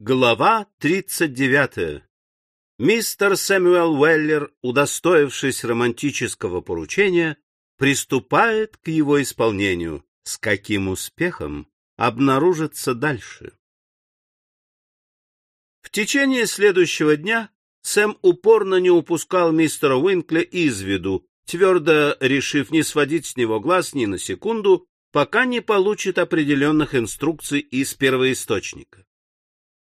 Глава 39. Мистер Сэмюэл Уэллер, удостоившись романтического поручения, приступает к его исполнению. С каким успехом обнаружится дальше? В течение следующего дня Сэм упорно не упускал мистера Уинкля из виду, твердо решив не сводить с него глаз ни на секунду, пока не получит определенных инструкций из первоисточника.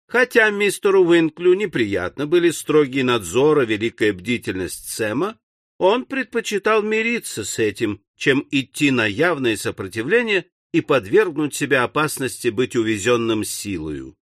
Хотя мистеру Уинклю неприятно были строгий надзор и великая бдительность Сэма, он предпочитал мириться с этим, чем идти на явное сопротивление и подвергнуть себя опасности быть увезенным силою.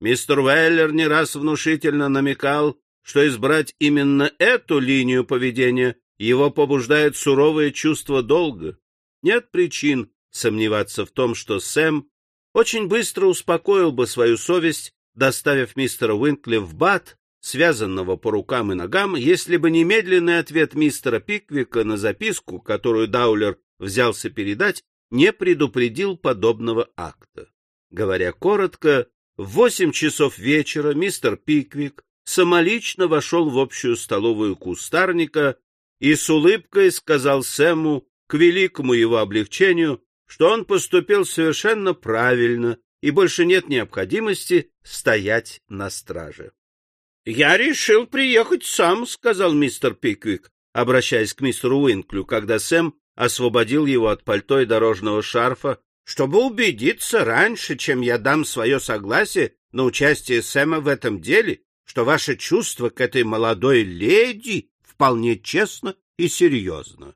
Мистер Уэллер не раз внушительно намекал, что избрать именно эту линию поведения его побуждает суровое чувство долга. Нет причин сомневаться в том, что Сэм очень быстро успокоил бы свою совесть доставив мистера Уинкли в бат, связанного по рукам и ногам, если бы немедленный ответ мистера Пиквика на записку, которую Даулер взялся передать, не предупредил подобного акта. Говоря коротко, в восемь часов вечера мистер Пиквик самолично вошел в общую столовую кустарника и с улыбкой сказал Сэму, к великому его облегчению, что он поступил совершенно правильно и больше нет необходимости стоять на страже. — Я решил приехать сам, — сказал мистер Пиквик, обращаясь к мистеру Уинклю, когда Сэм освободил его от пальто и дорожного шарфа, чтобы убедиться раньше, чем я дам свое согласие на участие Сэма в этом деле, что ваше чувство к этой молодой леди вполне честно и серьезно.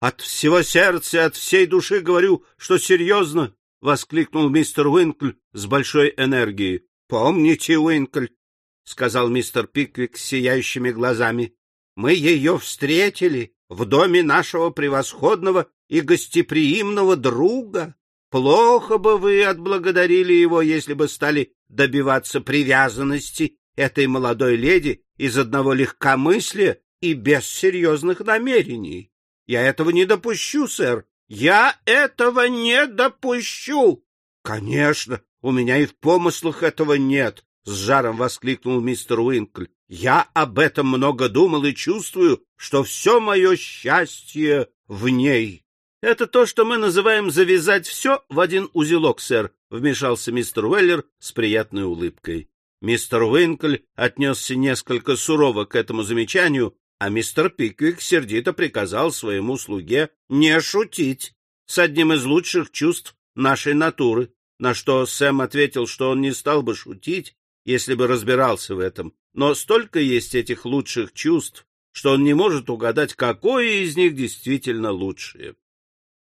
От всего сердца, от всей души говорю, что серьезно — воскликнул мистер Уинкль с большой энергией. — Помните, Уинкль, — сказал мистер Пиквик с сияющими глазами, — мы ее встретили в доме нашего превосходного и гостеприимного друга. Плохо бы вы отблагодарили его, если бы стали добиваться привязанности этой молодой леди из одного легкомыслия и без серьезных намерений. Я этого не допущу, сэр, я этого не допущу. Конечно, у меня и в помыслах этого нет, с жаром воскликнул мистер Уинкль. Я об этом много думал и чувствую, что все мое счастье в ней. Это то, что мы называем завязать все в один узелок, сэр, вмешался мистер Уэллер с приятной улыбкой. Мистер Уинкль отнесся несколько сурово к этому замечанию, а мистер Пиквик сердито приказал своему слуге не шутить с одним из лучших чувств нашей натуры, на что Сэм ответил, что он не стал бы шутить, если бы разбирался в этом, но столько есть этих лучших чувств, что он не может угадать, какое из них действительно лучшее.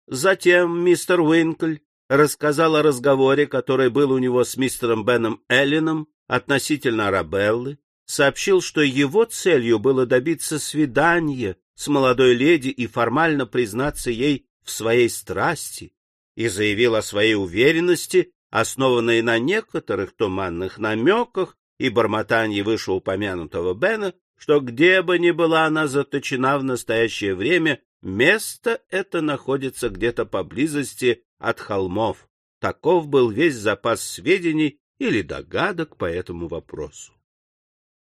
Затем мистер Уинкль рассказал о разговоре, который был у него с мистером Беном Эллином относительно Арабеллы, сообщил, что его целью было добиться свидания с молодой леди и формально признаться ей в своей страсти, и заявил о своей уверенности, основанной на некоторых туманных намеках и бормотании вышеупомянутого Бена, что где бы ни была она заточена в настоящее время, место это находится где-то поблизости от холмов. Таков был весь запас сведений или догадок по этому вопросу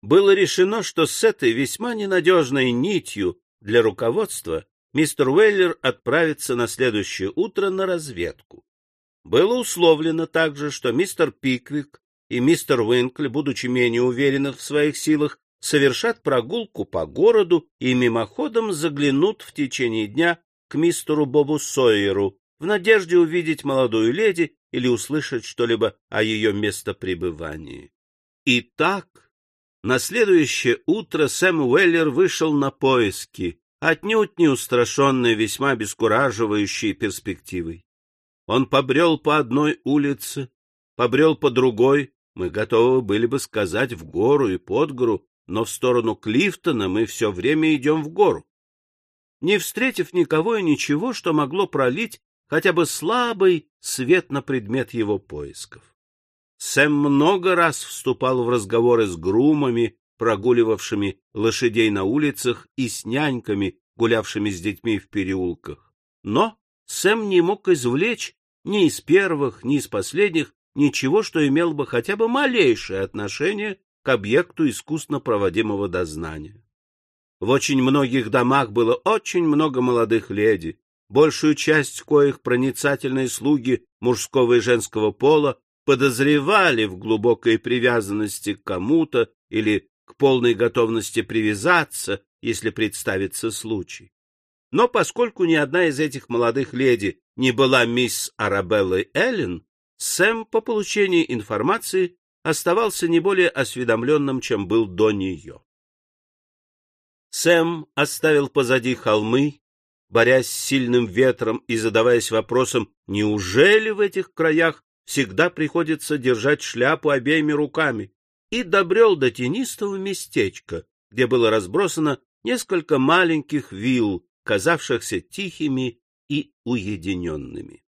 было решено, что с этой весьма ненадежной нитью для руководства мистер Уэллер отправится на следующее утро на разведку. Было условлено также, что мистер Пиквик и мистер Уинкли, будучи менее уверены в своих силах, совершат прогулку по городу и мимоходом заглянут в течение дня к мистеру Бобу Сойеру в надежде увидеть молодую леди или услышать что-либо о ее местопребывании. И так на следующее утро Сэм Уэллер вышел на поиски, отнюдь не устрашенный весьма обескураживающей перспективой. Он побрел по одной улице, побрел по другой, мы готовы были бы сказать в гору и под гору, но в сторону Клифтона мы все время идем в гору. Не встретив никого и ничего, что могло пролить хотя бы слабый свет на предмет его поисков. Сэм много раз вступал в разговоры с грумами, прогуливавшими лошадей на улицах, и с няньками, гулявшими с детьми в переулках. Но Сэм не мог извлечь ни из первых, ни из последних ничего, что имело бы хотя бы малейшее отношение к объекту искусно проводимого дознания. В очень многих домах было очень много молодых леди, большую часть коих проницательные слуги мужского и женского пола подозревали в глубокой привязанности к кому-то или к полной готовности привязаться, если представится случай. Но поскольку ни одна из этих молодых леди не была мисс Арабеллой Эллен, Сэм по получении информации оставался не более осведомленным, чем был до нее. Сэм оставил позади холмы, борясь с сильным ветром и задаваясь вопросом, неужели в этих краях всегда приходится держать шляпу обеими руками, и добрел до тенистого местечка, где было разбросано несколько маленьких вилл, казавшихся тихими и уединенными.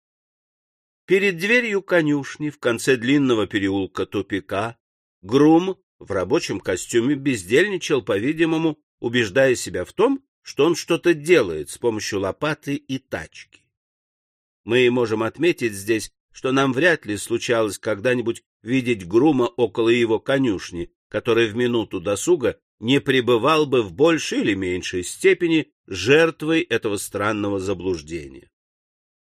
Перед дверью конюшни в конце длинного переулка тупика Грум в рабочем костюме бездельничал, по-видимому, убеждая себя в том, что он что-то делает с помощью лопаты и тачки. Мы можем отметить здесь, что нам вряд ли случалось когда-нибудь видеть Грума около его конюшни, который в минуту досуга не пребывал бы в большей или меньшей степени жертвой этого странного заблуждения.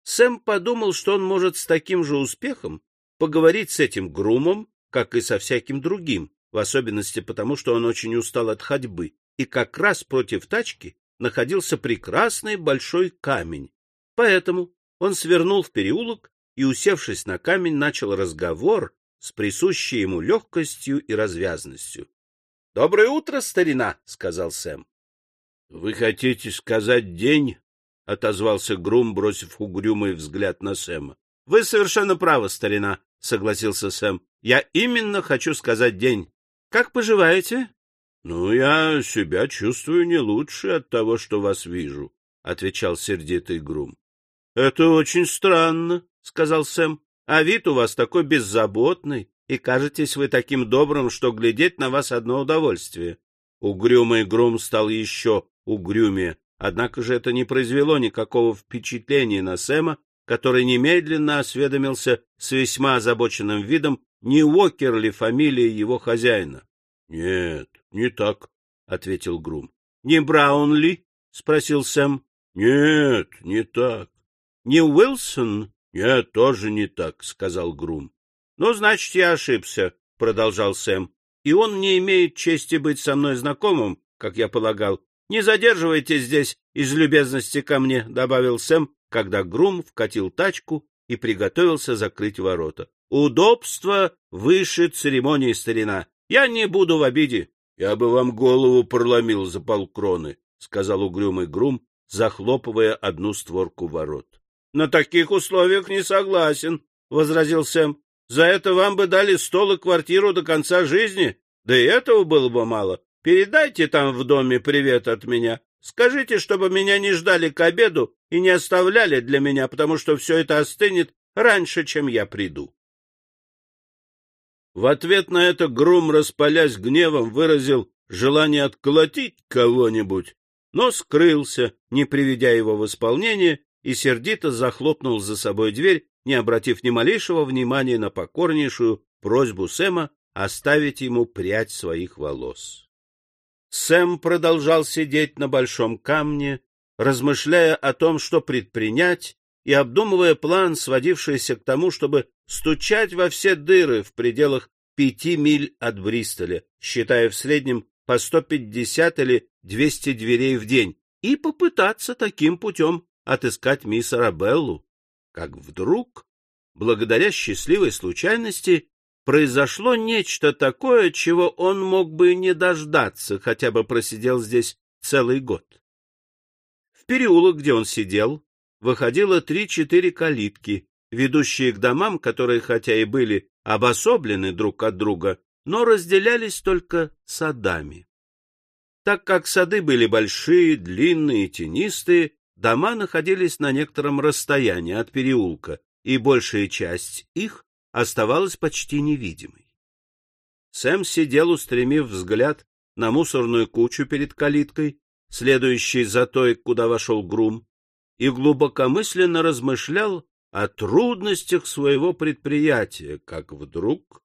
Сэм подумал, что он может с таким же успехом поговорить с этим Грумом, как и со всяким другим, в особенности потому, что он очень устал от ходьбы, и как раз против тачки находился прекрасный большой камень. Поэтому он свернул в переулок и, усевшись на камень, начал разговор с присущей ему легкостью и развязностью. — Доброе утро, старина, — сказал Сэм. — Вы хотите сказать день? — отозвался Грум, бросив угрюмый взгляд на Сэма. — Вы совершенно правы, старина, — согласился Сэм. — Я именно хочу сказать день. Как поживаете? — Ну, я себя чувствую не лучше от того, что вас вижу, — отвечал сердитый Грум. — Это очень странно, — сказал Сэм. — А вид у вас такой беззаботный и кажетесь вы таким добрым, что глядеть на вас одно удовольствие. Угрюмый Грум стал еще угрюмее, однако же это не произвело никакого впечатления на Сэма, который немедленно осведомился с весьма озабоченным видом, не Уокер ли фамилия его хозяина. — Нет, не так, — ответил Грум. — Не Браун ли? — спросил Сэм. — Нет, не так. — Не Уилсон? — Нет, тоже не так, — сказал Грум. Ну, значит, я ошибся, — продолжал Сэм. И он не имеет чести быть со мной знакомым, как я полагал. Не задерживайтесь здесь из любезности ко мне, — добавил Сэм, когда Грум вкатил тачку и приготовился закрыть ворота. Удобство выше церемонии старина. Я не буду в обиде. Я бы вам голову проломил за полкроны, — сказал угрюмый Грум, захлопывая одну створку ворот. — На таких условиях не согласен, — возразил Сэм. За это вам бы дали стол и квартиру до конца жизни, да и этого было бы мало. Передайте там в доме привет от меня. Скажите, чтобы меня не ждали к обеду и не оставляли для меня, потому что все это остынет раньше, чем я приду. В ответ на это Грум, распалясь гневом, выразил желание отколотить кого-нибудь, но скрылся, не приведя его в исполнение, и сердито захлопнул за собой дверь, не обратив ни малейшего внимания на покорнейшую просьбу Сэма оставить ему прядь своих волос. Сэм продолжал сидеть на большом камне, размышляя о том, что предпринять, и обдумывая план, сводившийся к тому, чтобы стучать во все дыры в пределах пяти миль от Бристоля, считая в среднем по сто пятьдесят или двести дверей в день, и попытаться таким путем отыскать мисс Арабеллу как вдруг, благодаря счастливой случайности, произошло нечто такое, чего он мог бы не дождаться, хотя бы просидел здесь целый год. В переулок, где он сидел, выходило три-четыре калитки, ведущие к домам, которые хотя и были обособлены друг от друга, но разделялись только садами. Так как сады были большие, длинные, тенистые, Дома находились на некотором расстоянии от переулка, и большая часть их оставалась почти невидимой. Сэм сидел, устремив взгляд на мусорную кучу перед калиткой, следующей за той, куда вошел грум, и глубокомысленно размышлял о трудностях своего предприятия, как вдруг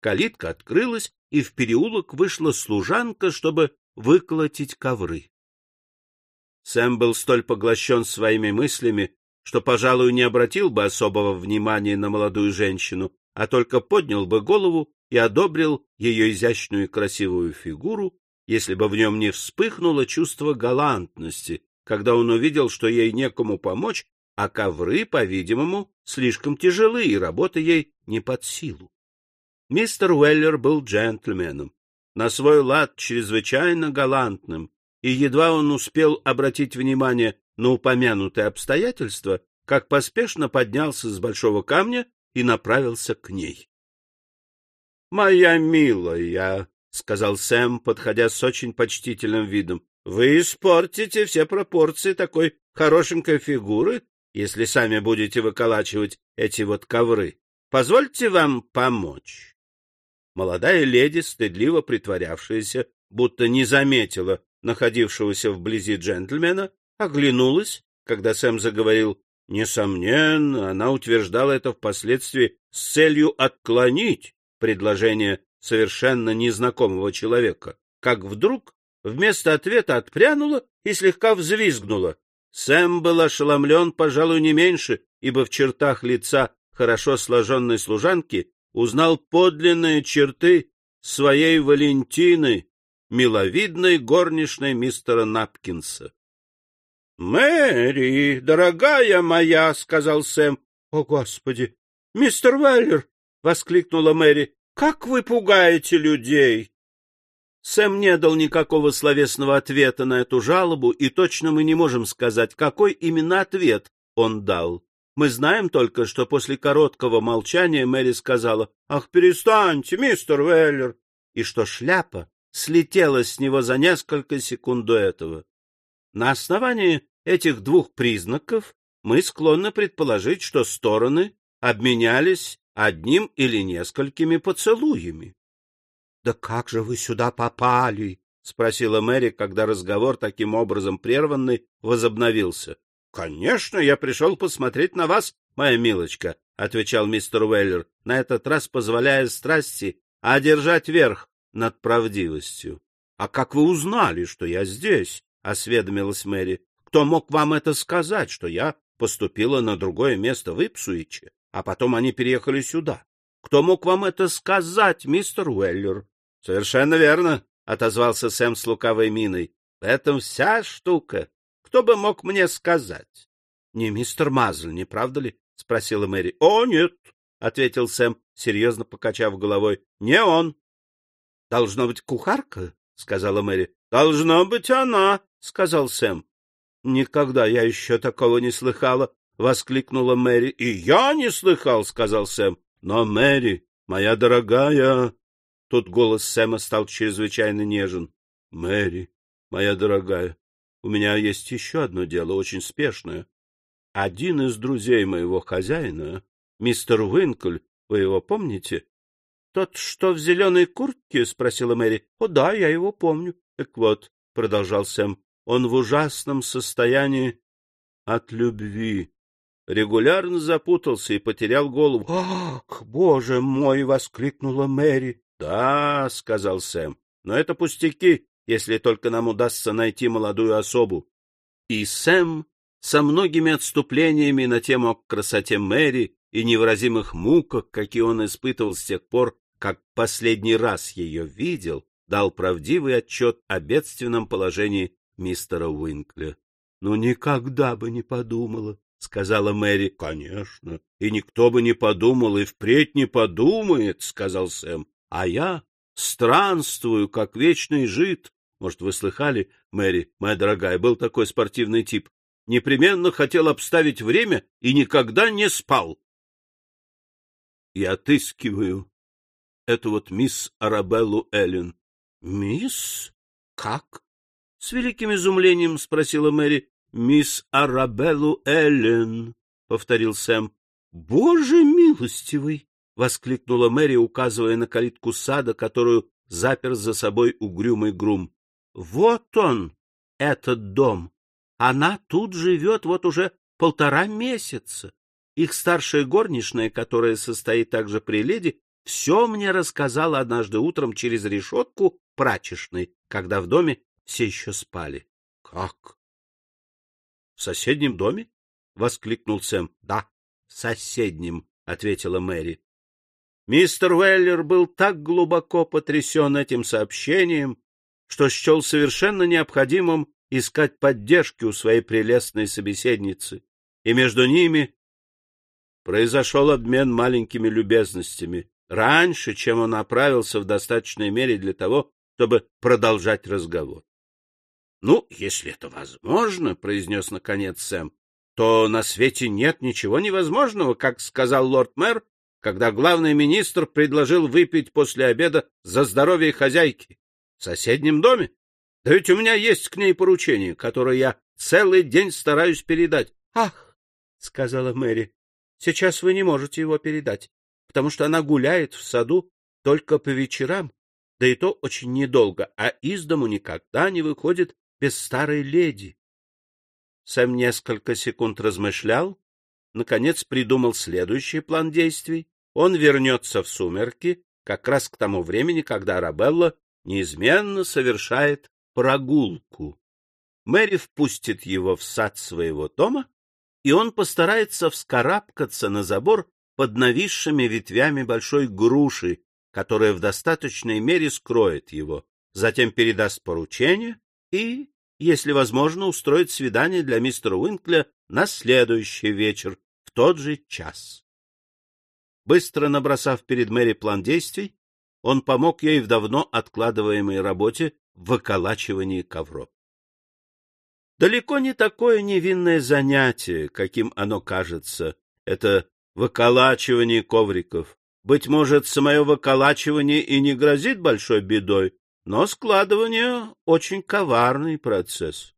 калитка открылась, и в переулок вышла служанка, чтобы выколотить ковры. Сэм был столь поглощен своими мыслями, что, пожалуй, не обратил бы особого внимания на молодую женщину, а только поднял бы голову и одобрил ее изящную и красивую фигуру, если бы в нем не вспыхнуло чувство галантности, когда он увидел, что ей некому помочь, а ковры, по-видимому, слишком тяжелы, и работа ей не под силу. Мистер Уэллер был джентльменом, на свой лад чрезвычайно галантным, и едва он успел обратить внимание на упомянутые обстоятельства, как поспешно поднялся с большого камня и направился к ней. — Моя милая, — сказал Сэм, подходя с очень почтительным видом, — вы испортите все пропорции такой хорошенькой фигуры, если сами будете выколачивать эти вот ковры. Позвольте вам помочь. Молодая леди, стыдливо притворявшаяся, будто не заметила находившегося вблизи джентльмена, оглянулась, когда Сэм заговорил. Несомненно, она утверждала это впоследствии с целью отклонить предложение совершенно незнакомого человека, как вдруг вместо ответа отпрянула и слегка взвизгнула. Сэм был ошеломлен, пожалуй, не меньше, ибо в чертах лица хорошо сложенной служанки узнал подлинные черты своей Валентины, миловидной горничной мистера Напкинса. — Мэри, дорогая моя, — сказал Сэм. — О, Господи! Мистер Веллер! — воскликнула Мэри. — Как вы пугаете людей! Сэм не дал никакого словесного ответа на эту жалобу, и точно мы не можем сказать, какой именно ответ он дал. Мы знаем только, что после короткого молчания Мэри сказала «Ах, перестаньте, мистер Веллер!» и что шляпа слетела с него за несколько секунд до этого. На основании этих двух признаков мы склонны предположить, что стороны обменялись одним или несколькими поцелуями. — Да как же вы сюда попали? — спросила Мэри, когда разговор, таким образом прерванный, возобновился. — Конечно, я пришел посмотреть на вас, моя милочка, — отвечал мистер Уэллер, на этот раз позволяя страсти одержать верх над правдивостью. — А как вы узнали, что я здесь? — осведомилась Мэри. — Кто мог вам это сказать, что я поступила на другое место в Ипсуиче, а потом они переехали сюда? Кто мог вам это сказать, мистер Уэллер? — Совершенно верно, — отозвался Сэм с лукавой миной. — В этом вся штука. Кто бы мог мне сказать? — Не мистер Мазль, не правда ли? — спросила Мэри. — О, нет, — ответил Сэм, серьезно покачав головой. — Не он. — Должно быть кухарка, — сказала Мэри. — Должно быть она, — сказал Сэм. — Никогда я еще такого не слыхала, — воскликнула Мэри. — И я не слыхал, — сказал Сэм. — Но, Мэри, моя дорогая... Тут голос Сэма стал чрезвычайно нежен. — Мэри, моя дорогая, у меня есть еще одно дело, очень спешное. Один из друзей моего хозяина, мистер Уинкль, вы его помните? Тот, что в зеленой куртке? — спросила Мэри. — О, да, я его помню. — Так вот, — продолжал Сэм, — он в ужасном состоянии от любви. Регулярно запутался и потерял голову. — Ах, боже мой! — воскликнула Мэри. — Да, — сказал Сэм, — но это пустяки, если только нам удастся найти молодую особу. И Сэм со многими отступлениями на тему о красоте Мэри и невыразимых муках, какие он испытывал с тех пор, как последний раз ее видел, дал правдивый отчет о бедственном положении мистера Уинкля. — Ну, никогда бы не подумала, — сказала Мэри. — Конечно, и никто бы не подумал, и впредь не подумает, — сказал Сэм. — А я странствую, как вечный жид. Может, вы слыхали, Мэри, моя дорогая, был такой спортивный тип. Непременно хотел обставить время и никогда не спал. И отыскиваю эту вот мисс Арабеллу Эллен. — Мисс? Как? — с великим изумлением спросила Мэри. — Мисс Арабеллу Эллен, — повторил Сэм. — Боже милостивый! — воскликнула Мэри, указывая на калитку сада, которую запер за собой угрюмый грум. — Вот он, этот дом. Она тут живет вот уже полтора месяца. Их старшая горничная, которая состоит также при леди, все мне рассказала однажды утром через решетку прачечной, когда в доме все еще спали. — Как? — В соседнем доме? — воскликнул Сэм. — Да, в соседнем, — ответила Мэри. Мистер Уэллер был так глубоко потрясен этим сообщением, что счел совершенно необходимым искать поддержки у своей прелестной собеседницы, и между ними произошел обмен маленькими любезностями, раньше, чем он оправился в достаточной мере для того, чтобы продолжать разговор. — Ну, если это возможно, — произнес наконец Сэм, — то на свете нет ничего невозможного, как сказал лорд-мэр, когда главный министр предложил выпить после обеда за здоровье хозяйки в соседнем доме. Да ведь у меня есть к ней поручение, которое я целый день стараюсь передать. — Ах, — сказала Мэри, — сейчас вы не можете его передать, потому что она гуляет в саду только по вечерам, да и то очень недолго, а из дому никогда не выходит без старой леди. Сэм несколько секунд размышлял, наконец придумал следующий план действий. Он вернется в сумерки как раз к тому времени, когда Арабелла неизменно совершает прогулку. Мэри впустит его в сад своего дома, и он постарается вскарабкаться на забор под нависшими ветвями большой груши, которая в достаточной мере скроет его, затем передаст поручение и, если возможно, устроит свидание для мистера Уинкля на следующий вечер в тот же час. Быстро набросав перед Мэри план действий, он помог ей в давно откладываемой работе в выколачивании ковров. Далеко не такое невинное занятие, каким оно кажется, это выколачивание ковриков. Быть может, самое выколачивание и не грозит большой бедой, но складывание — очень коварный процесс.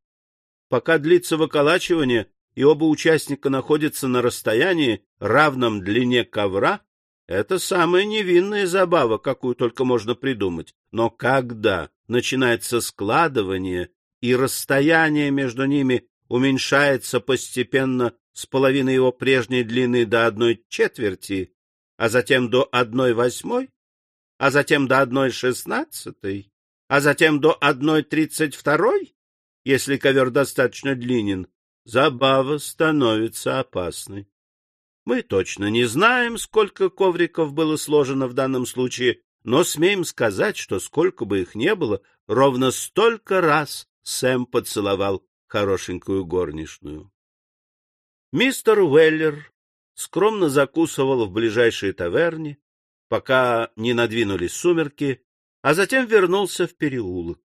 Пока длится выколачивание, и оба участника находятся на расстоянии, равном длине ковра, это самая невинная забава, какую только можно придумать. Но когда начинается складывание, и расстояние между ними уменьшается постепенно с половины его прежней длины до одной четверти, а затем до одной восьмой, а затем до одной шестнадцатой, а затем до одной тридцать второй, если ковер достаточно длинен, забава становится опасной. Мы точно не знаем, сколько ковриков было сложено в данном случае, но смеем сказать, что сколько бы их не было, ровно столько раз Сэм поцеловал хорошенькую горничную. Мистер Уэллер скромно закусывал в ближайшей таверне, пока не надвинулись сумерки, а затем вернулся в переулок.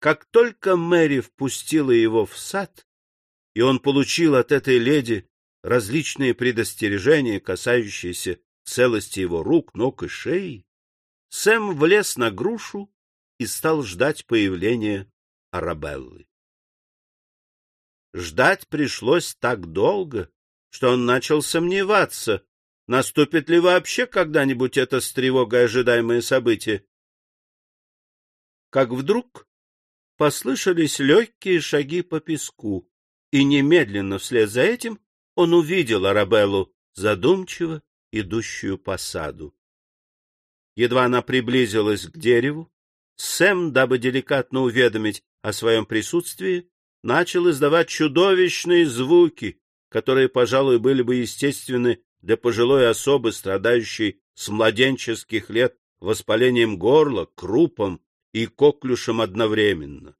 Как только Мэри впустила его в сад, и он получил от этой леди различные предостережения, касающиеся целости его рук, ног и шеи, Сэм влез на грушу и стал ждать появления Арабеллы. Ждать пришлось так долго, что он начал сомневаться, наступит ли вообще когда-нибудь это с тревогой ожидаемое событие. Как вдруг послышались легкие шаги по песку, и немедленно вслед за этим он увидел Арабеллу, задумчиво идущую по саду. Едва она приблизилась к дереву, Сэм, дабы деликатно уведомить о своем присутствии, начал издавать чудовищные звуки, которые, пожалуй, были бы естественны для пожилой особы, страдающей с младенческих лет воспалением горла, крупом и коклюшем одновременно.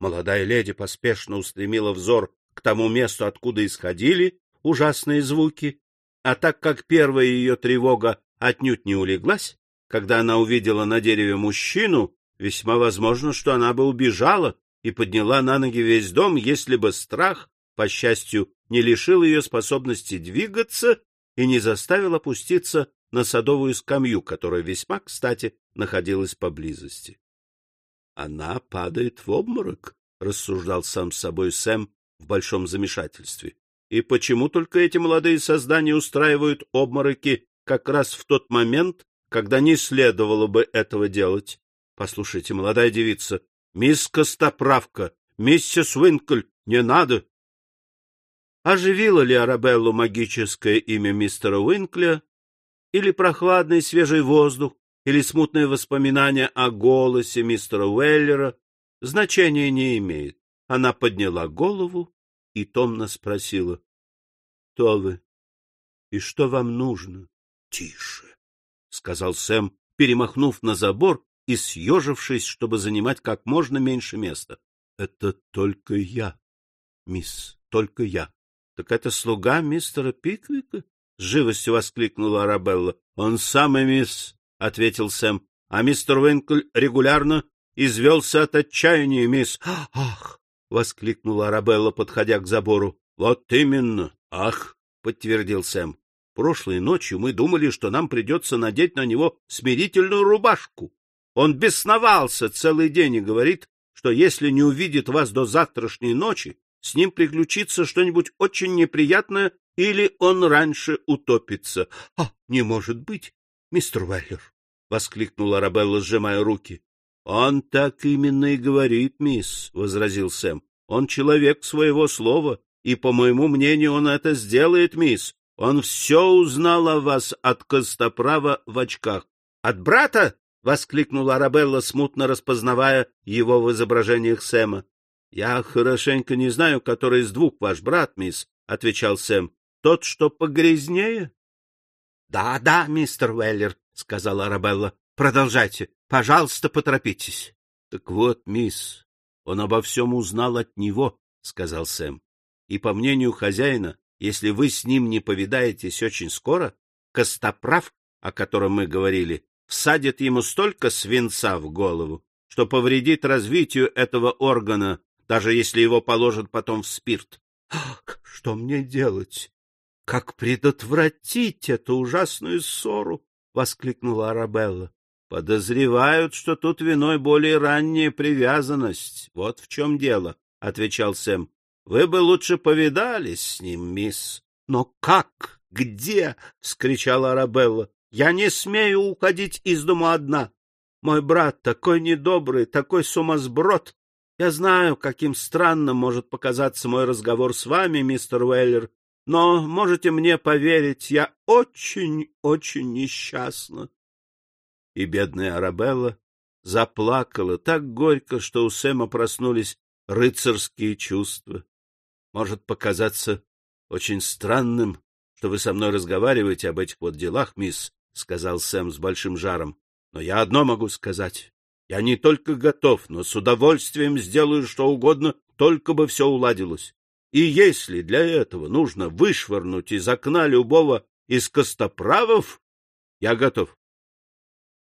Молодая леди поспешно устремила взор к тому месту, откуда исходили ужасные звуки, а так как первая ее тревога отнюдь не улеглась, когда она увидела на дереве мужчину, весьма возможно, что она бы убежала и подняла на ноги весь дом, если бы страх, по счастью, не лишил ее способности двигаться и не заставил опуститься на садовую скамью, которая весьма, кстати, находилась поблизости. — Она падает в обморок, — рассуждал сам с собой Сэм, в большом замешательстве. И почему только эти молодые создания устраивают обмороки как раз в тот момент, когда не следовало бы этого делать? Послушайте, молодая девица, мисс Костоправка, миссис Уинкль, не надо. оживило ли Арабеллу магическое имя мистера Уинкля, или прохладный свежий воздух, или смутные воспоминания о голосе мистера Уэллера, значения не имеет. Она подняла голову и томно спросила. — Кто вы? И что вам нужно? — Тише, — сказал Сэм, перемахнув на забор и съежившись, чтобы занимать как можно меньше места. — Это только я, мисс, только я. — Так это слуга мистера Пиквика? — с живостью воскликнула Арабелла. — Он самый, мисс, — ответил Сэм. — А мистер Уинкль регулярно извелся от отчаяния, мисс. — Ах! — воскликнула Арабелла, подходя к забору. — Вот именно. — Ах! — подтвердил Сэм. — Прошлой ночью мы думали, что нам придется надеть на него смирительную рубашку. Он бесновался целый день и говорит, что если не увидит вас до завтрашней ночи, с ним приключится что-нибудь очень неприятное или он раньше утопится. — А, не может быть, мистер Веллер! — воскликнула Арабелла, сжимая руки. — Он так именно и говорит, мисс, — возразил Сэм. — Он человек своего слова, и, по моему мнению, он это сделает, мисс. Он все узнал о вас от Костоправа в очках. — От брата? — воскликнула Арабелла, смутно распознавая его в изображениях Сэма. — Я хорошенько не знаю, который из двух ваш брат, мисс, — отвечал Сэм. — Тот, что погрязнее? Да, — Да-да, мистер Уэллер, — сказала Арабелла. — Продолжайте. Пожалуйста, поторопитесь. — Так вот, мисс, он обо всем узнал от него, — сказал Сэм. — И, по мнению хозяина, если вы с ним не повидаетесь очень скоро, Костоправ, о котором мы говорили, всадит ему столько свинца в голову, что повредит развитию этого органа, даже если его положат потом в спирт. — Что мне делать? Как предотвратить эту ужасную ссору? — воскликнула Арабелла. Подозревают, что тут виной более ранняя привязанность. Вот в чем дело, — отвечал Сэм. — Вы бы лучше повидались с ним, мисс. — Но как? Где? — вскричала Арабелла. — Я не смею уходить из дома одна. Мой брат такой недобрый, такой сумасброд. Я знаю, каким странным может показаться мой разговор с вами, мистер Уэллер, но можете мне поверить, я очень-очень несчастна и бедная Арабелла заплакала так горько, что у Сэма проснулись рыцарские чувства. Может показаться очень странным, что вы со мной разговариваете об этих вот делах, мисс, — сказал Сэм с большим жаром. — Но я одно могу сказать. Я не только готов, но с удовольствием сделаю что угодно, только бы все уладилось. И если для этого нужно вышвырнуть из окна любого из костоправов, я готов.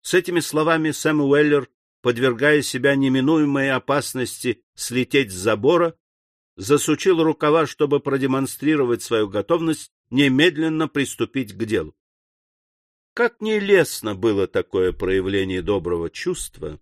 С этими словами Сэм Уэллер, подвергая себя неминуемой опасности слететь с забора, засучил рукава, чтобы продемонстрировать свою готовность немедленно приступить к делу. Как нелестно было такое проявление доброго чувства,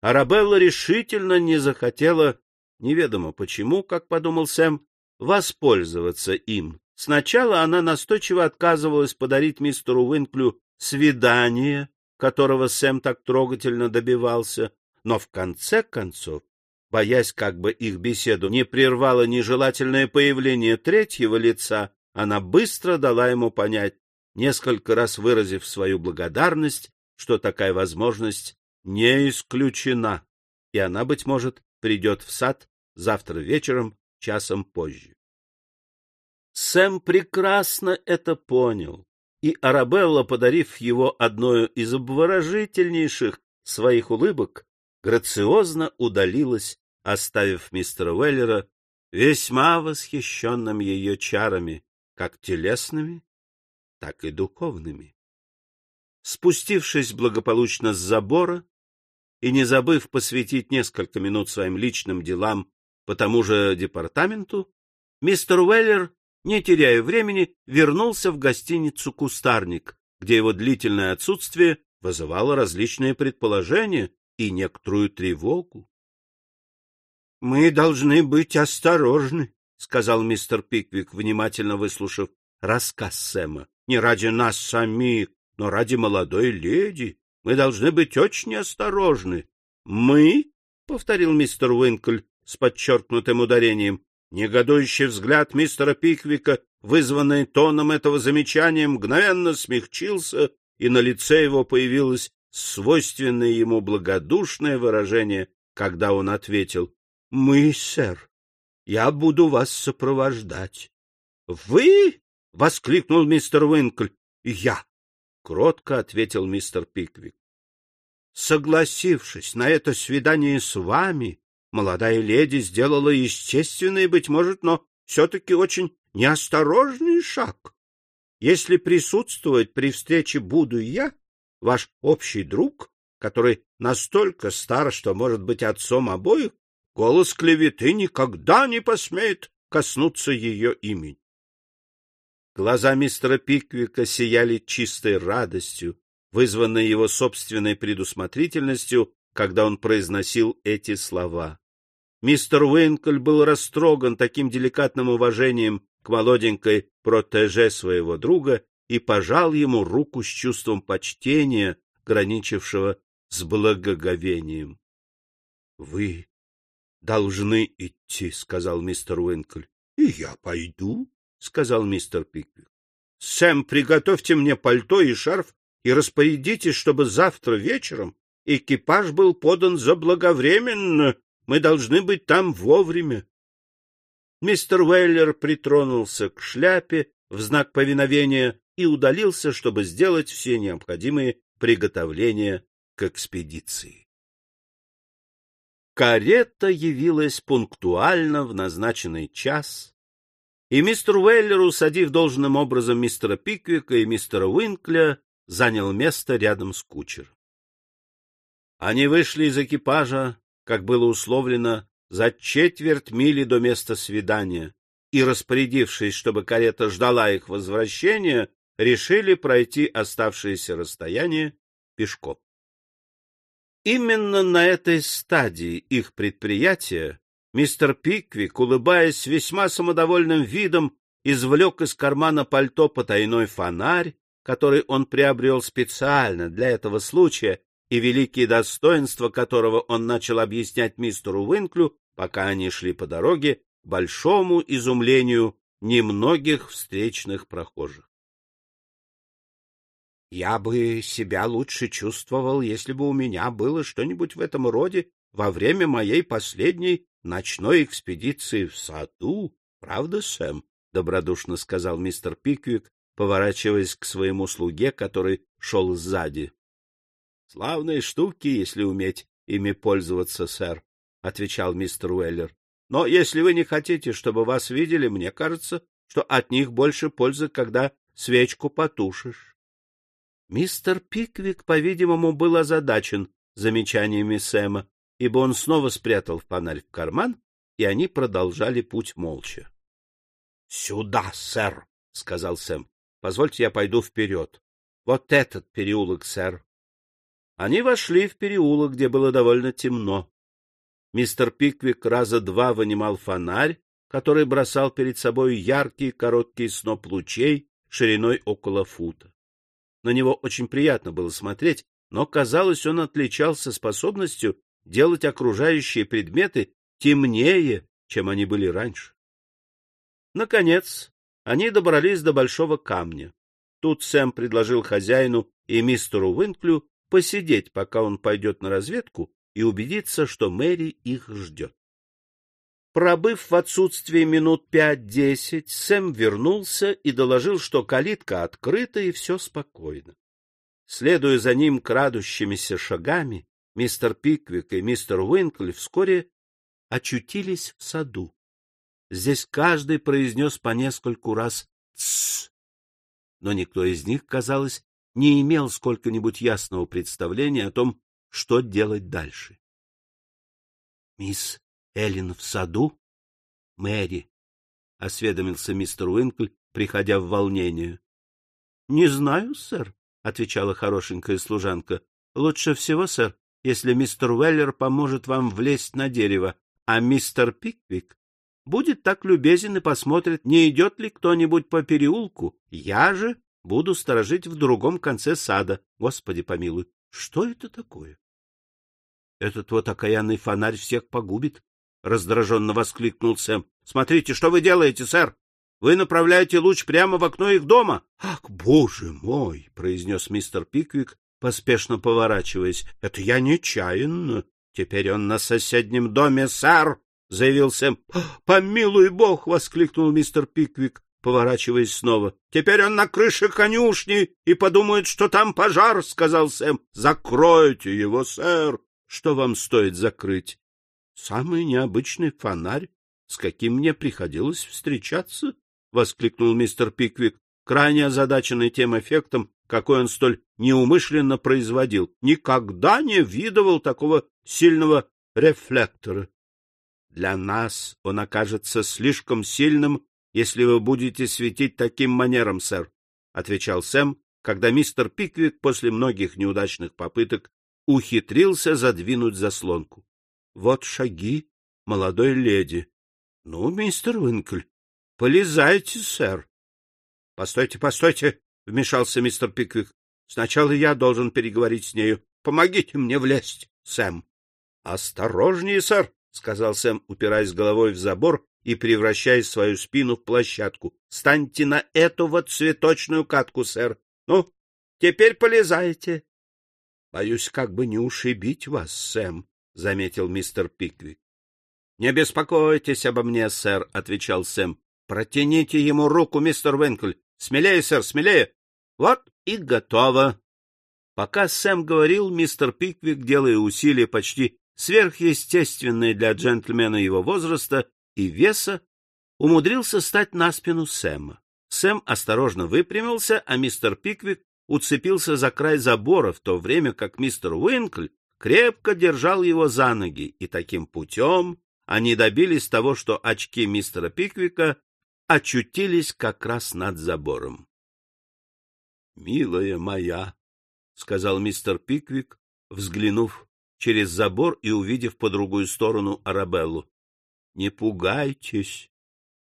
Арабелла решительно не захотела, неведомо почему, как подумал Сэм, воспользоваться им. Сначала она настойчиво отказывалась подарить мистеру Уинклю свидание которого Сэм так трогательно добивался, но в конце концов, боясь, как бы их беседу не прервало нежелательное появление третьего лица, она быстро дала ему понять, несколько раз выразив свою благодарность, что такая возможность не исключена, и она, быть может, придет в сад завтра вечером, часом позже. Сэм прекрасно это понял и Арабелла, подарив его одной из обворожительнейших своих улыбок, грациозно удалилась, оставив мистера Уэллера весьма восхищенным ее чарами, как телесными, так и духовными. Спустившись благополучно с забора и не забыв посвятить несколько минут своим личным делам по тому же департаменту, мистер Уэллер не теряя времени, вернулся в гостиницу «Кустарник», где его длительное отсутствие вызывало различные предположения и некоторую тревогу. — Мы должны быть осторожны, — сказал мистер Пиквик, внимательно выслушав рассказ Сэма. — Не ради нас самих, но ради молодой леди. Мы должны быть очень осторожны. — Мы? — повторил мистер Уинкль с подчеркнутым ударением. Негодующий взгляд мистера Пиквика, вызванный тоном этого замечания, мгновенно смягчился, и на лице его появилось свойственное ему благодушное выражение, когда он ответил «Мы, сэр, я буду вас сопровождать». «Вы?» — воскликнул мистер Уинкль. «Я», — кротко ответил мистер Пиквик. «Согласившись на это свидание с вами, молодая леди сделала естественный, быть может, но все-таки очень неосторожный шаг. Если присутствовать при встрече буду я, ваш общий друг, который настолько стар, что может быть отцом обоих, голос клеветы никогда не посмеет коснуться ее имени. Глаза мистера Пиквика сияли чистой радостью, вызванной его собственной предусмотрительностью, когда он произносил эти слова. Мистер Уинкль был растроган таким деликатным уважением к молоденькой протеже своего друга и пожал ему руку с чувством почтения, граничившего с благоговением. — Вы должны идти, — сказал мистер Уинкль. — И я пойду, — сказал мистер Пиквик. — Сэм, приготовьте мне пальто и шарф и распорядитесь, чтобы завтра вечером экипаж был подан заблаговременно мы должны быть там вовремя. Мистер Уэллер притронулся к шляпе в знак повиновения и удалился, чтобы сделать все необходимые приготовления к экспедиции. Карета явилась пунктуально в назначенный час, и мистер Уэллер, усадив должным образом мистера Пиквика и мистера Уинкля, занял место рядом с кучером. Они вышли из экипажа как было условлено, за четверть мили до места свидания, и, распорядившись, чтобы карета ждала их возвращения, решили пройти оставшееся расстояние пешком. Именно на этой стадии их предприятия мистер Пиквик, улыбаясь весьма самодовольным видом, извлек из кармана пальто потайной фонарь, который он приобрел специально для этого случая и великие достоинства которого он начал объяснять мистеру Уинклю, пока они шли по дороге, большому изумлению немногих встречных прохожих. Я бы себя лучше чувствовал, если бы у меня было что-нибудь в этом роде во время моей последней ночной экспедиции в саду, правда, Сэм? — добродушно сказал мистер Пиквик, поворачиваясь к своему слуге, который шел сзади. — Славные штуки, если уметь ими пользоваться, сэр, — отвечал мистер Уэллер. — Но если вы не хотите, чтобы вас видели, мне кажется, что от них больше пользы, когда свечку потушишь. Мистер Пиквик, по-видимому, был озадачен замечаниями Сэма, ибо он снова спрятал фонарь в карман, и они продолжали путь молча. — Сюда, сэр, — сказал Сэм. — Позвольте, я пойду вперед. Вот этот переулок, сэр. Они вошли в переулок, где было довольно темно. Мистер Пиквик раза два вынимал фонарь, который бросал перед собой яркий короткий сноп лучей шириной около фута. На него очень приятно было смотреть, но, казалось, он отличался способностью делать окружающие предметы темнее, чем они были раньше. Наконец, они добрались до большого камня. Тут Сэм предложил хозяину и мистеру Уинклю посидеть, пока он пойдет на разведку, и убедиться, что Мэри их ждет. Пробыв в отсутствии минут пять-десять, Сэм вернулся и доложил, что калитка открыта и все спокойно. Следуя за ним крадущимися шагами, мистер Пиквик и мистер Уинкли вскоре очутились в саду. Здесь каждый произнес по нескольку раз «тссс», но никто из них, казалось, не имел сколько-нибудь ясного представления о том, что делать дальше. — Мисс Эллен в саду? — Мэри, — осведомился мистер Уинкль, приходя в волнение. — Не знаю, сэр, — отвечала хорошенькая служанка. — Лучше всего, сэр, если мистер Уэллер поможет вам влезть на дерево, а мистер Пиквик будет так любезен и посмотрит, не идет ли кто-нибудь по переулку. Я же Буду сторожить в другом конце сада. Господи помилуй, что это такое? Этот вот окаянный фонарь всех погубит. раздраженно воскликнул Сэм. — Смотрите, что вы делаете, сэр? Вы направляете луч прямо в окно их дома. — Ах, боже мой! — произнес мистер Пиквик, поспешно поворачиваясь. — Это я нечаянно. Теперь он на соседнем доме, сэр! — заявил Сэм. — Помилуй бог! — воскликнул мистер Пиквик, поворачиваясь снова. — Теперь он на крыше конюшни и подумает, что там пожар, — сказал Сэм. — Закройте его, сэр! — Что вам стоит закрыть? — Самый необычный фонарь, с каким мне приходилось встречаться, — воскликнул мистер Пиквик, крайне озадаченный тем эффектом, какой он столь неумышленно производил. Никогда не видывал такого сильного рефлектора. Для нас он окажется слишком сильным, если вы будете светить таким манером, сэр, — отвечал Сэм, когда мистер Пиквик после многих неудачных попыток ухитрился задвинуть заслонку. — Вот шаги молодой леди. — Ну, мистер Уинкль, полезайте, сэр. — Постойте, постойте, — вмешался мистер Пиквик. — Сначала я должен переговорить с нею. Помогите мне влезть, Сэм. — Осторожнее, сэр, — сказал Сэм, упираясь головой в забор и превращая свою спину в площадку. — Станьте на эту вот цветочную катку, сэр. Ну, теперь полезайте. — Боюсь, как бы не ушибить вас, Сэм, — заметил мистер Пиквик. — Не беспокойтесь обо мне, сэр, — отвечал Сэм. — Протяните ему руку, мистер Венкль. Смелее, сэр, смелее. Вот и готово. Пока Сэм говорил, мистер Пиквик, делая усилия почти сверхъестественный для джентльмена его возраста и веса, умудрился стать на спину Сэма. Сэм осторожно выпрямился, а мистер Пиквик уцепился за край забора, в то время как мистер Уинкль крепко держал его за ноги, и таким путем они добились того, что очки мистера Пиквика очутились как раз над забором. — Милая моя, — сказал мистер Пиквик, взглянув через забор и увидев по другую сторону Арабеллу. — Не пугайтесь,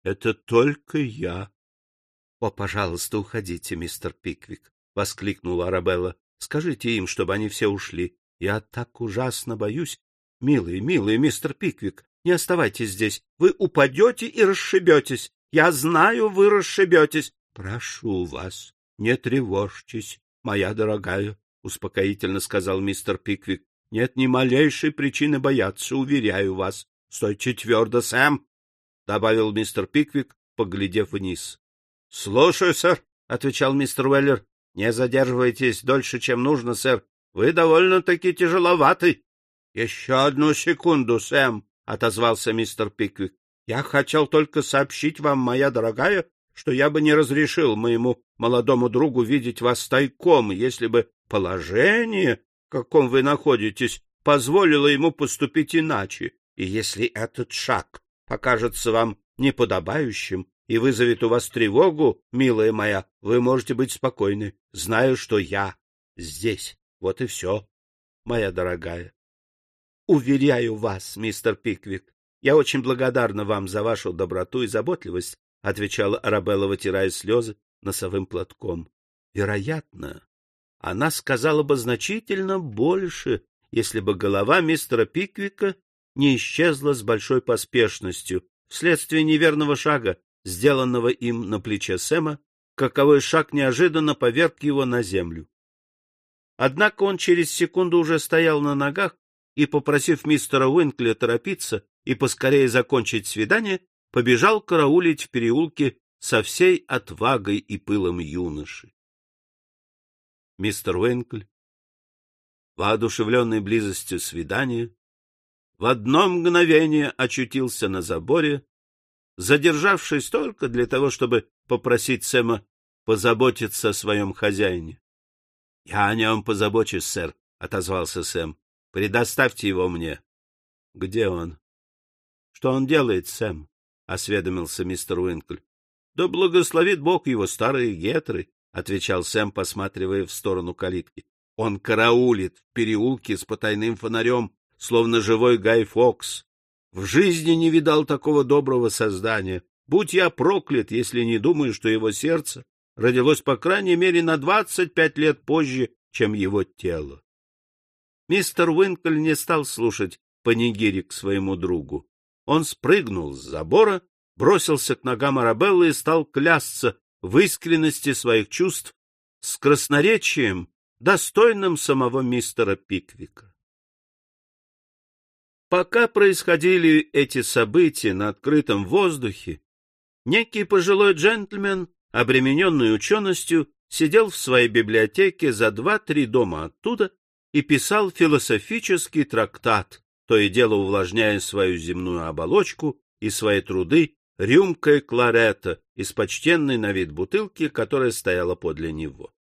это только я. — О, пожалуйста, уходите, мистер Пиквик, — воскликнула Арабелла. — Скажите им, чтобы они все ушли. Я так ужасно боюсь. Милый, милый мистер Пиквик, не оставайтесь здесь. Вы упадете и расшибетесь. Я знаю, вы расшибетесь. Прошу вас, не тревожьтесь, моя дорогая, — успокоительно сказал мистер Пиквик. Нет ни малейшей причины бояться, уверяю вас. Стойте твердо, Сэм, — добавил мистер Пиквик, поглядев вниз. — Слушаю, сэр, — отвечал мистер Уэллер. — Не задерживайтесь дольше, чем нужно, сэр. Вы довольно-таки тяжеловаты. — Еще одну секунду, Сэм, — отозвался мистер Пиквик. — Я хотел только сообщить вам, моя дорогая, что я бы не разрешил моему молодому другу видеть вас тайком, если бы положение каком вы находитесь, позволило ему поступить иначе, и если этот шаг покажется вам неподобающим и вызовет у вас тревогу, милая моя, вы можете быть спокойны, зная, что я здесь. Вот и все, моя дорогая. Уверяю вас, мистер Пиквик, я очень благодарна вам за вашу доброту и заботливость, отвечала Арабелла, вытирая слезы носовым платком. Вероятно, она сказала бы значительно больше, если бы голова мистера Пиквика не исчезла с большой поспешностью вследствие неверного шага, сделанного им на плече Сэма, каковой шаг неожиданно поверг его на землю. Однако он через секунду уже стоял на ногах и, попросив мистера Уинкля торопиться и поскорее закончить свидание, побежал караулить в переулке со всей отвагой и пылом юноши мистер Уэнкль, воодушевленный близостью свидания, в одно мгновение очутился на заборе, задержавшись только для того, чтобы попросить Сэма позаботиться о своем хозяине. — Я о нем позабочусь, сэр, — отозвался Сэм. — Предоставьте его мне. — Где он? — Что он делает, Сэм? — осведомился мистер Уинкль. — Да благословит Бог его старые гетры, — отвечал Сэм, посматривая в сторону калитки. — Он караулит в переулке с потайным фонарем, словно живой Гай Фокс. В жизни не видал такого доброго создания. Будь я проклят, если не думаю, что его сердце родилось по крайней мере на двадцать пять лет позже, чем его тело. Мистер Уинкль не стал слушать панигири к своему другу. Он спрыгнул с забора, бросился к ногам Арабеллы и стал клясться в искренности своих чувств с красноречием, достойным самого мистера Пиквика. Пока происходили эти события на открытом воздухе, некий пожилой джентльмен, обремененный ученостью, сидел в своей библиотеке за два-три дома оттуда и писал философический трактат, то и дело увлажняя свою земную оболочку и свои труды рюмкой кларета из почтенной на вид бутылки, которая стояла подле него.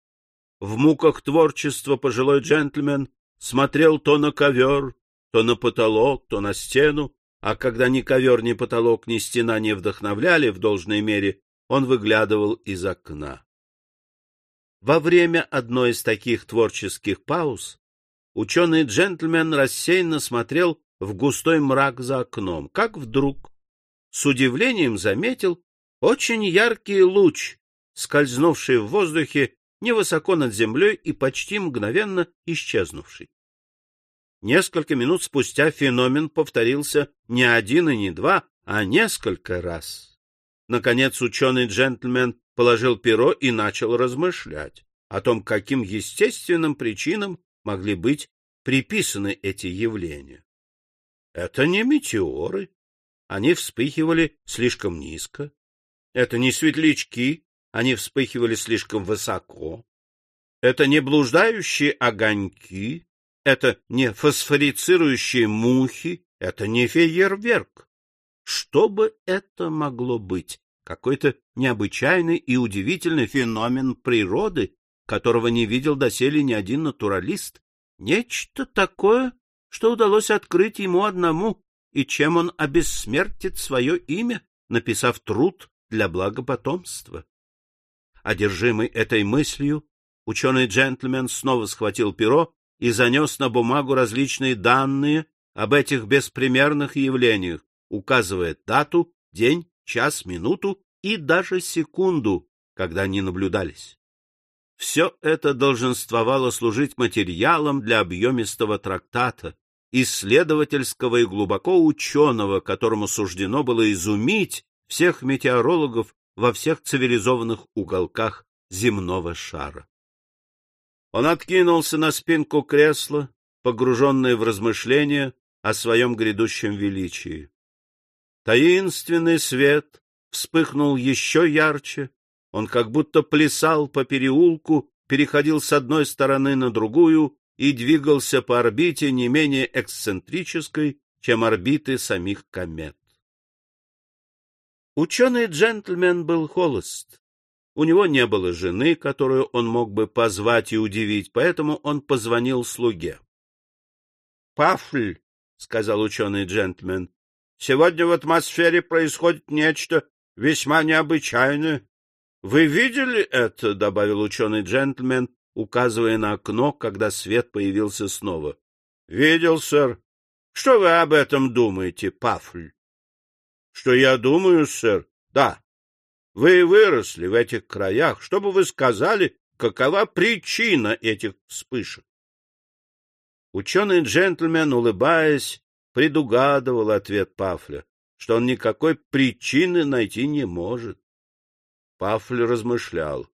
В муках творчества пожилой джентльмен смотрел то на ковер, то на потолок, то на стену, а когда ни ковер, ни потолок, ни стена не вдохновляли в должной мере, он выглядывал из окна. Во время одной из таких творческих пауз ученый джентльмен рассеянно смотрел в густой мрак за окном, как вдруг с удивлением заметил очень яркий луч, скользнувший в воздухе невысоко над землей и почти мгновенно исчезнувший. Несколько минут спустя феномен повторился не один и не два, а несколько раз. Наконец ученый джентльмен положил перо и начал размышлять о том, каким естественным причинам могли быть приписаны эти явления. Это не метеоры, они вспыхивали слишком низко. Это не светлячки, они вспыхивали слишком высоко. Это не блуждающие огоньки, это не фосфорицирующие мухи, это не фейерверк. Что бы это могло быть? Какой-то необычайный и удивительный феномен природы, которого не видел доселе ни один натуралист. Нечто такое, что удалось открыть ему одному, и чем он обессмертит свое имя, написав труд для блага потомства. Одержимый этой мыслью, ученый-джентльмен снова схватил перо и занес на бумагу различные данные об этих беспримерных явлениях, указывая дату, день, час, минуту и даже секунду, когда они наблюдались. Все это долженствовало служить материалом для объемистого трактата, исследовательского и глубоко ученого, которому суждено было изумить всех метеорологов во всех цивилизованных уголках земного шара. Он откинулся на спинку кресла, погруженный в размышления о своем грядущем величии. Таинственный свет вспыхнул еще ярче, он как будто плясал по переулку, переходил с одной стороны на другую и двигался по орбите не менее эксцентрической, чем орбиты самих комет. Ученый-джентльмен был холост. У него не было жены, которую он мог бы позвать и удивить, поэтому он позвонил слуге. — Пафль, — сказал ученый-джентльмен, — сегодня в атмосфере происходит нечто весьма необычайное. — Вы видели это? — добавил ученый-джентльмен, указывая на окно, когда свет появился снова. — Видел, сэр. Что вы об этом думаете, Пафль? — Что я думаю, сэр? Да. Вы выросли в этих краях. Что бы вы сказали, какова причина этих вспышек? Ученый-джентльмен, улыбаясь, предугадывал ответ Пафля, что он никакой причины найти не может. Пафль размышлял.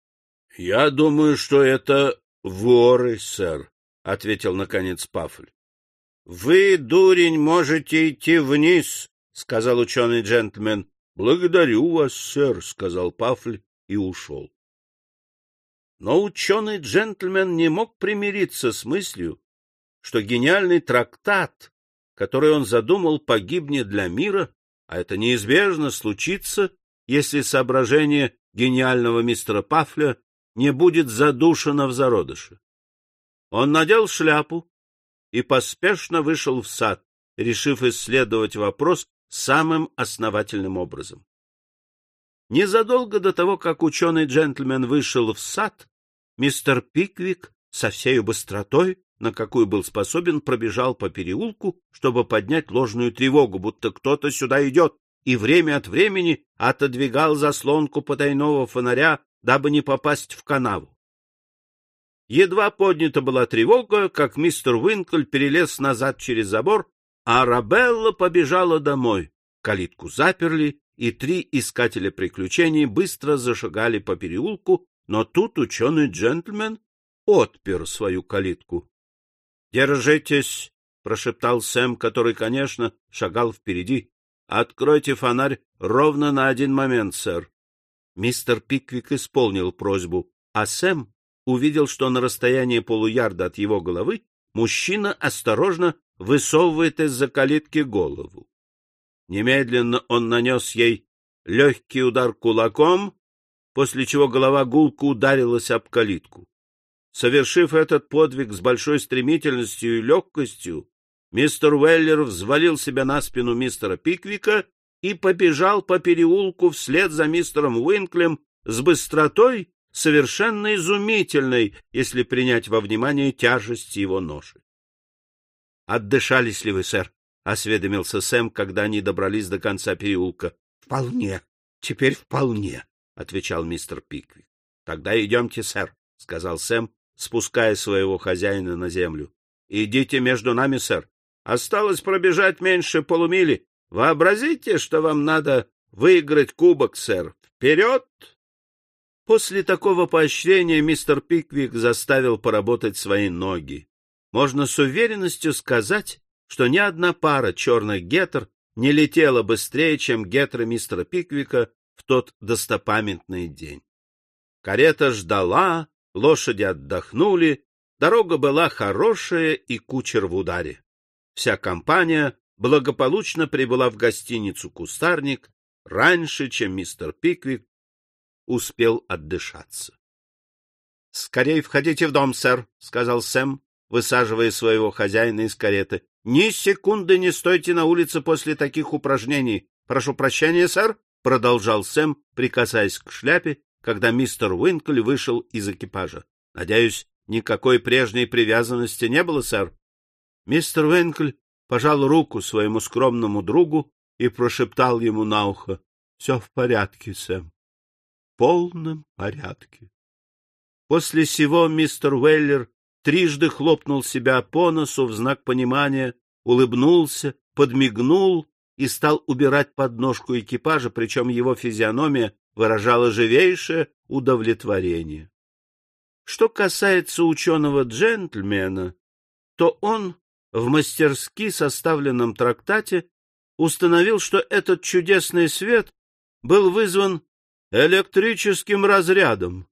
— Я думаю, что это воры, сэр, — ответил наконец Пафль. — Вы, дурень, можете идти вниз, — сказал ученый-джентльмен. — Благодарю вас, сэр, — сказал Пафль и ушел. Но ученый-джентльмен не мог примириться с мыслью, что гениальный трактат, который он задумал, погибнет для мира, а это неизбежно случится, если соображение гениального мистера Пафля не будет задушено в зародыше. Он надел шляпу и поспешно вышел в сад, решив исследовать вопрос самым основательным образом. Незадолго до того, как ученый-джентльмен вышел в сад, мистер Пиквик со всей быстротой, на какую был способен, пробежал по переулку, чтобы поднять ложную тревогу, будто кто-то сюда идет, и время от времени отодвигал заслонку потайного фонаря, дабы не попасть в канаву. Едва поднята была тревога, как мистер Уинкль перелез назад через забор, а Арабелла побежала домой. Калитку заперли, и три искателя приключений быстро зашагали по переулку, но тут ученый джентльмен отпер свою калитку. — Держитесь, — прошептал Сэм, который, конечно, шагал впереди. — Откройте фонарь ровно на один момент, сэр. Мистер Пиквик исполнил просьбу, а Сэм увидел, что на расстоянии полуярда от его головы мужчина осторожно высовывает из-за калитки голову. Немедленно он нанес ей легкий удар кулаком, после чего голова гулко ударилась об калитку. Совершив этот подвиг с большой стремительностью и легкостью, мистер Уэллер взвалил себя на спину мистера Пиквика и побежал по переулку вслед за мистером Уинклем с быстротой, совершенно изумительной, если принять во внимание тяжесть его ноши. — Отдышались ли вы, сэр? — осведомился Сэм, когда они добрались до конца переулка. — Вполне. Теперь вполне, — отвечал мистер Пиквик. — Тогда идемте, сэр, — сказал Сэм, спуская своего хозяина на землю. — Идите между нами, сэр. Осталось пробежать меньше полумили. Вообразите, что вам надо выиграть кубок, сэр. Вперед! После такого поощрения мистер Пиквик заставил поработать свои ноги. Можно с уверенностью сказать, что ни одна пара черных гетер не летела быстрее, чем гетры мистера Пиквика в тот достопамятный день. Карета ждала, лошади отдохнули, дорога была хорошая и кучер в ударе. Вся компания благополучно прибыла в гостиницу «Кустарник» раньше, чем мистер Пиквик успел отдышаться. — Скорей входите в дом, сэр, — сказал Сэм, высаживая своего хозяина из кареты. — Ни секунды не стойте на улице после таких упражнений. Прошу прощения, сэр, — продолжал Сэм, прикасаясь к шляпе, когда мистер Уинкли вышел из экипажа. — Надеюсь, никакой прежней привязанности не было, сэр? Мистер Уинкль пожал руку своему скромному другу и прошептал ему на ухо. — Все в порядке, Сэм. — В полном порядке. После сего мистер Уэллер трижды хлопнул себя по носу в знак понимания, улыбнулся, подмигнул и стал убирать подножку экипажа, причем его физиономия выражала живейшее удовлетворение. Что касается ученого-джентльмена, то он в мастерски составленном трактате установил, что этот чудесный свет был вызван электрическим разрядом,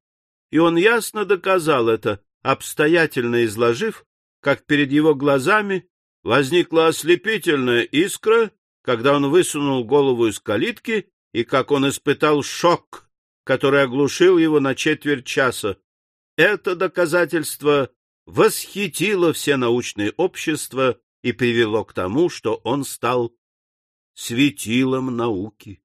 и он ясно доказал это, обстоятельно изложив, как перед его глазами возникла ослепительная искра, когда он высунул голову из калитки, и как он испытал шок, который оглушил его на четверть часа. Это доказательство восхитило все научные общества и привело к тому, что он стал светилом науки.